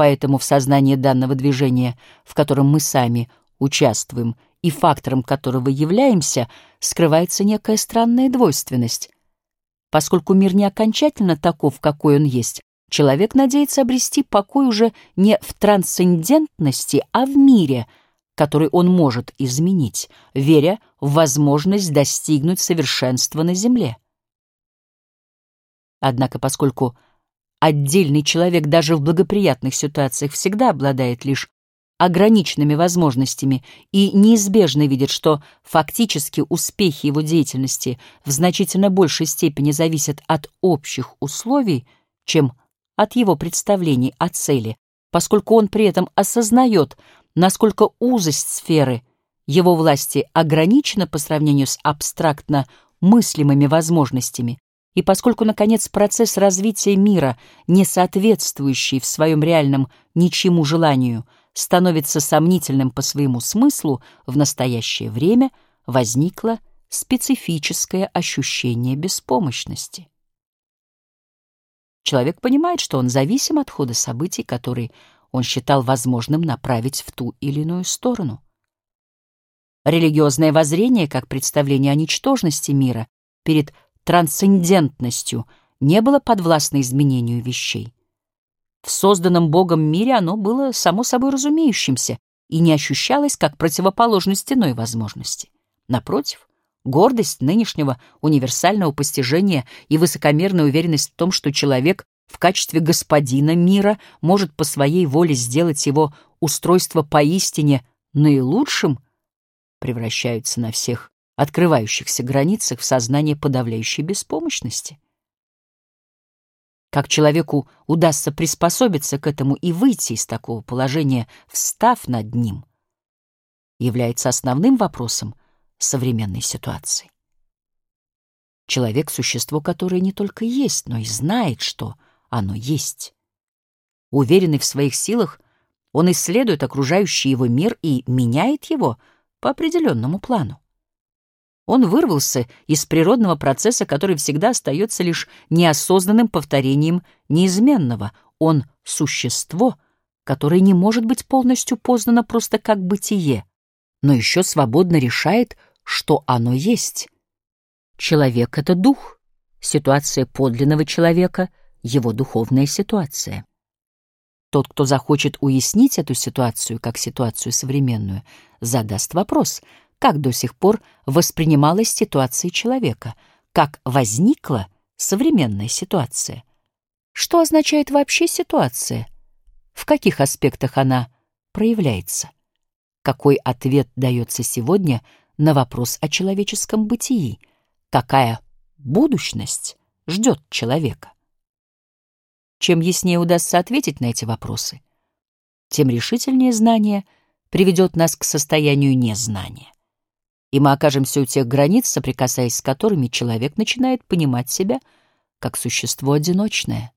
Поэтому в сознании данного движения, в котором мы сами участвуем и фактором которого являемся, скрывается некая странная двойственность. Поскольку мир не окончательно таков, какой он есть, человек надеется обрести покой уже не в трансцендентности, а в мире, который он может изменить, веря в возможность достигнуть совершенства на Земле. Однако, поскольку отдельный человек даже в благоприятных ситуациях всегда обладает лишь ограниченными возможностями и неизбежно видит, что фактически успехи его деятельности в значительно большей степени зависят от общих условий, чем от его представлений о цели, поскольку он при этом осознает, насколько узость сферы его власти ограничена по сравнению с абстрактно мыслимыми возможностями, и поскольку, наконец, процесс развития мира, не соответствующий в своем реальном ничему желанию, становится сомнительным по своему смыслу, в настоящее время возникло специфическое ощущение беспомощности. Человек понимает, что он зависим от хода событий, которые он считал возможным направить в ту или иную сторону. Религиозное воззрение, как представление о ничтожности мира перед трансцендентностью, не было подвластно изменению вещей. В созданном Богом мире оно было само собой разумеющимся и не ощущалось как противоположность иной возможности. Напротив, гордость нынешнего универсального постижения и высокомерная уверенность в том, что человек в качестве господина мира может по своей воле сделать его устройство поистине наилучшим, превращаются на всех открывающихся границах в сознание подавляющей беспомощности. Как человеку удастся приспособиться к этому и выйти из такого положения, встав над ним, является основным вопросом современной ситуации. Человек — существо, которое не только есть, но и знает, что оно есть. Уверенный в своих силах, он исследует окружающий его мир и меняет его по определенному плану. Он вырвался из природного процесса, который всегда остается лишь неосознанным повторением неизменного. Он — существо, которое не может быть полностью познано просто как бытие, но еще свободно решает, что оно есть. Человек — это дух, ситуация подлинного человека — его духовная ситуация. Тот, кто захочет уяснить эту ситуацию как ситуацию современную, задаст вопрос — как до сих пор воспринималась ситуация человека, как возникла современная ситуация. Что означает вообще ситуация? В каких аспектах она проявляется? Какой ответ дается сегодня на вопрос о человеческом бытии? Какая будущность ждет человека? Чем яснее удастся ответить на эти вопросы, тем решительнее знание приведет нас к состоянию незнания и мы окажемся у тех границ, соприкасаясь с которыми человек начинает понимать себя как существо одиночное.